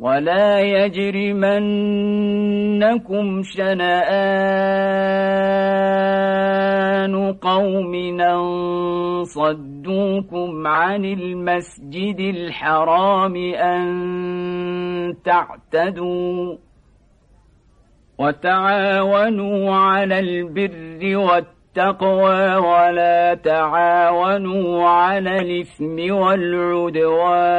ولا يجرمنكم شنآن قوم صدوكم عن المسجد الحرام أن تعتدوا وتعاونوا على البر والتقوى ولا تعاونوا على الإثم والعدوان